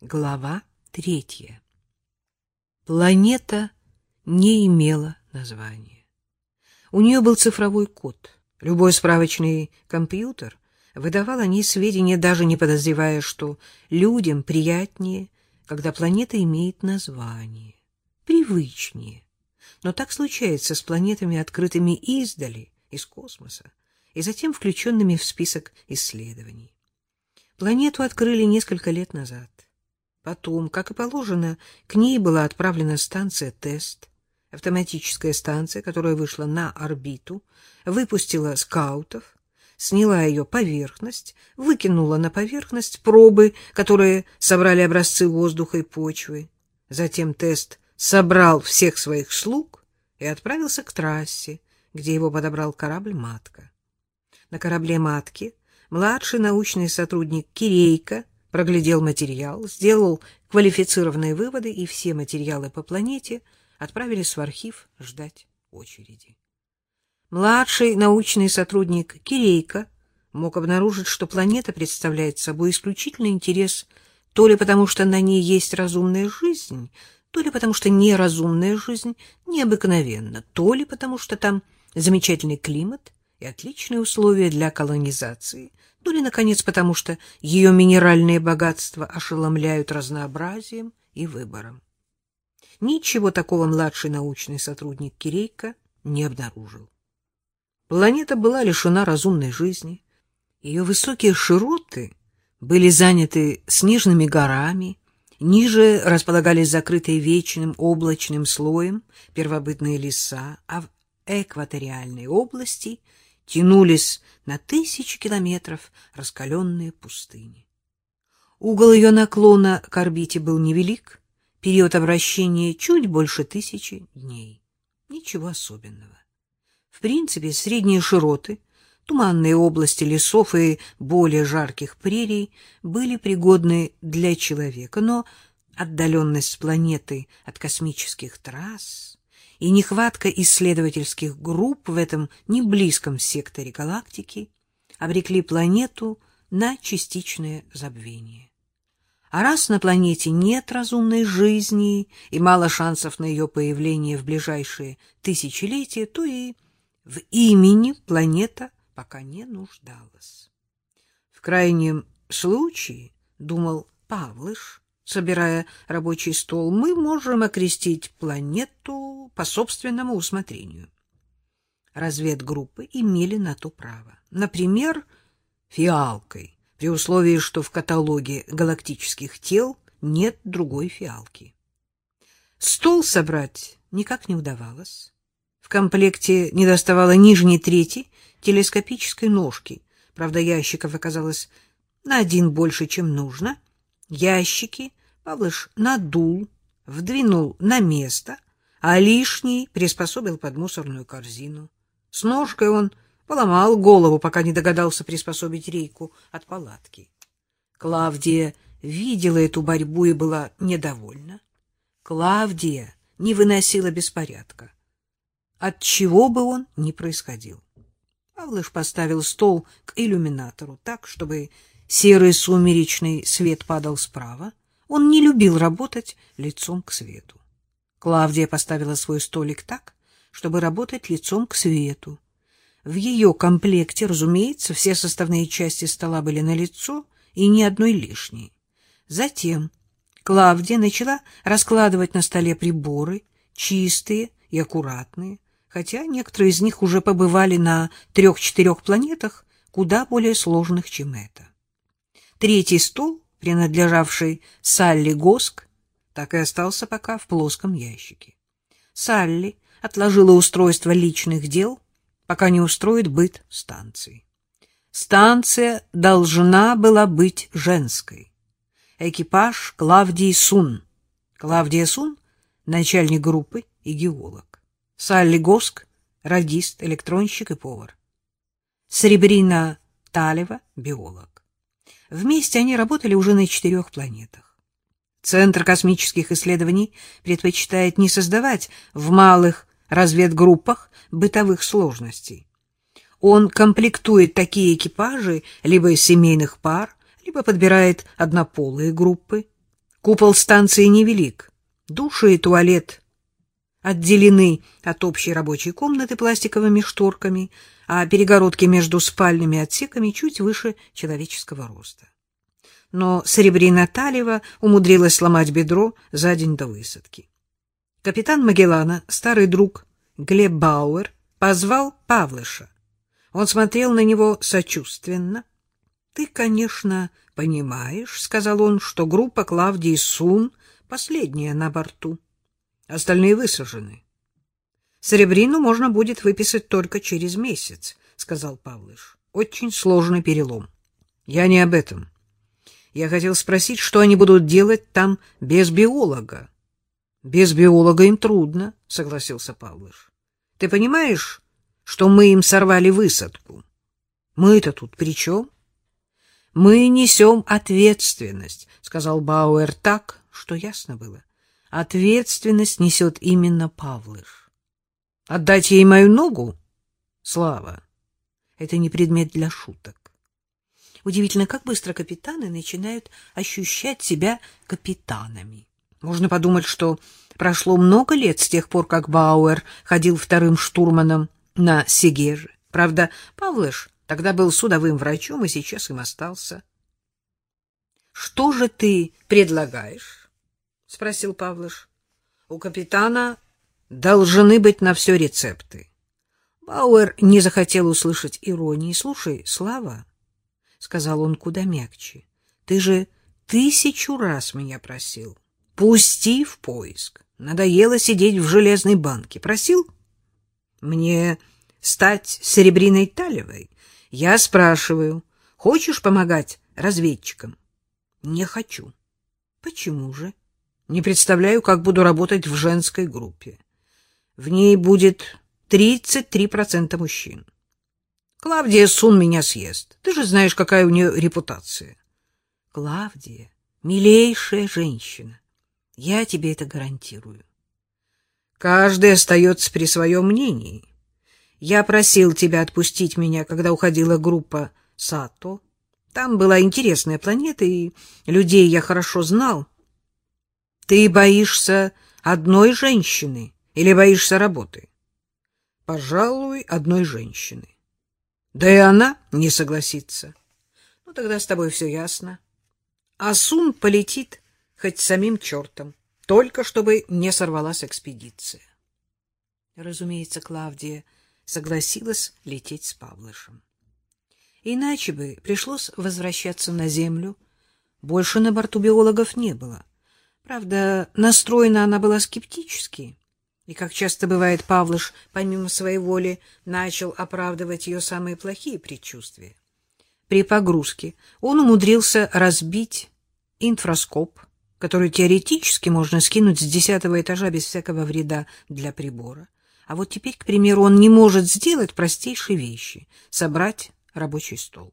Глава третья. Планета не имела названия. У нее был цифровой код. Любой справочный компьютер выдавал о ней сведения, даже не подозревая, что людям приятнее, когда планета имеет название, привычнее. Но так случается с планетами, открытыми издали, из космоса, и затем включенными в список исследований. Планету открыли несколько лет назад. Потом, как и положено, к ней была отправлена станция «Тест», автоматическая станция, которая вышла на орбиту, выпустила скаутов, сняла ее поверхность, выкинула на поверхность пробы, которые собрали образцы воздуха и почвы. Затем тест собрал всех своих слуг и отправился к трассе, где его подобрал корабль «Матка». На корабле «Матки» младший научный сотрудник Кирейка проглядел материал, сделал квалифицированные выводы, и все материалы по планете отправились в архив ждать очереди. Младший научный сотрудник Кирейка мог обнаружить, что планета представляет собой исключительный интерес то ли потому, что на ней есть разумная жизнь, то ли потому, что неразумная жизнь необыкновенна, то ли потому, что там замечательный климат и отличные условия для колонизации — ну или, наконец, потому что ее минеральные богатства ошеломляют разнообразием и выбором. Ничего такого младший научный сотрудник Кирейка не обнаружил. Планета была лишена разумной жизни. Ее высокие широты были заняты снежными горами, ниже располагались закрытые вечным облачным слоем первобытные леса, а в экваториальной области — тянулись на тысячи километров раскаленные пустыни. Угол ее наклона к орбите был невелик, период обращения чуть больше тысячи дней. Ничего особенного. В принципе, средние широты, туманные области лесов и более жарких прерий были пригодны для человека, но отдаленность планеты от космических трасс и нехватка исследовательских групп в этом неблизком секторе галактики обрекли планету на частичное забвение. А раз на планете нет разумной жизни и мало шансов на ее появление в ближайшие тысячелетия, то и в имени планета пока не нуждалась. В крайнем случае, думал Павлыш, собирая рабочий стол, мы можем окрестить планету по собственному усмотрению. Разведгруппы имели на то право. Например, фиалкой, при условии, что в каталоге галактических тел нет другой фиалки. Стол собрать никак не удавалось. В комплекте недоставало нижней трети телескопической ножки. Правда, ящиков оказалось на один больше, чем нужно — Ящики Павлыш надул, вдвинул на место, а лишний приспособил под мусорную корзину. С ножкой он поломал голову, пока не догадался приспособить рейку от палатки. Клавдия видела эту борьбу и была недовольна. Клавдия не выносила беспорядка. От чего бы он ни происходил. Павлыш поставил стол к иллюминатору так, чтобы Серый сумеречный свет падал справа. Он не любил работать лицом к свету. Клавдия поставила свой столик так, чтобы работать лицом к свету. В ее комплекте, разумеется, все составные части стола были налицо и ни одной лишней. Затем Клавдия начала раскладывать на столе приборы, чистые и аккуратные, хотя некоторые из них уже побывали на трех-четырех планетах, куда более сложных, чем это. Третий стул, принадлежавший Салли Госк, так и остался пока в плоском ящике. Салли отложила устройство личных дел, пока не устроит быт станции. Станция должна была быть женской. Экипаж Клавдии Сун. Клавдия Сун — начальник группы и геолог. Салли Госк — радист, электронщик и повар. Сребрина Талева — биолог. Вместе они работали уже на четырех планетах. Центр космических исследований предпочитает не создавать в малых разведгруппах бытовых сложностей. Он комплектует такие экипажи либо из семейных пар, либо подбирает однополые группы. Купол станции невелик. Души и туалет отделены от общей рабочей комнаты пластиковыми шторками, а перегородки между спальными отсеками чуть выше человеческого роста. Но Серебрина Талева умудрилась сломать бедро за день до высадки. Капитан Магеллана, старый друг Глеб Бауэр, позвал Павлыша. Он смотрел на него сочувственно. — Ты, конечно, понимаешь, — сказал он, — что группа Клавдии Сун последняя на борту. Остальные высажены. — Серебрину можно будет выписать только через месяц, — сказал Павлыш. — Очень сложный перелом. Я не об этом. Я хотел спросить, что они будут делать там без биолога. — Без биолога им трудно, — согласился Павлыш. — Ты понимаешь, что мы им сорвали высадку. Мы-то тут при чем? Мы несем ответственность, сказал Бауэр так, что ясно было. Ответственность несет именно Павлыш. Отдать ей мою ногу? Слава. Это не предмет для шуток. Удивительно, как быстро капитаны начинают ощущать себя капитанами. Можно подумать, что прошло много лет с тех пор, как Бауэр ходил вторым штурманом на Сегеже. Правда, Павлыш тогда был судовым врачом и сейчас им остался. — Что же ты предлагаешь? — спросил Павлыш. — У капитана должны быть на все рецепты. Бауэр не захотел услышать иронии. — Слушай, Слава, — сказал он куда мягче, — ты же тысячу раз меня просил. Пусти в поиск. Надоело сидеть в железной банке. Просил? Мне стать серебриной талевой? Я спрашиваю, хочешь помогать разведчикам? Не хочу. Почему же? Не представляю, как буду работать в женской группе. В ней будет 33% мужчин. Клавдия Сун меня съест. Ты же знаешь, какая у нее репутация. Клавдия — милейшая женщина. Я тебе это гарантирую. Каждый остается при своем мнении. Я просил тебя отпустить меня, когда уходила группа Сато. Там была интересная планета, и людей я хорошо знал. Ты боишься одной женщины или боишься работы? Пожалуй, одной женщины. Да и она не согласится. Ну, тогда с тобой все ясно. А Сун полетит хоть самим чертом только чтобы не сорвалась экспедиция. Разумеется, Клавдия согласилась лететь с Павлышем. Иначе бы пришлось возвращаться на землю. Больше на борту биологов не было. Правда, настроена она была скептически. И, как часто бывает, Павлыш, помимо своей воли, начал оправдывать ее самые плохие предчувствия. При погрузке он умудрился разбить инфраскоп, который теоретически можно скинуть с десятого этажа без всякого вреда для прибора. А вот теперь, к примеру, он не может сделать простейшие вещи — собрать рабочий стол.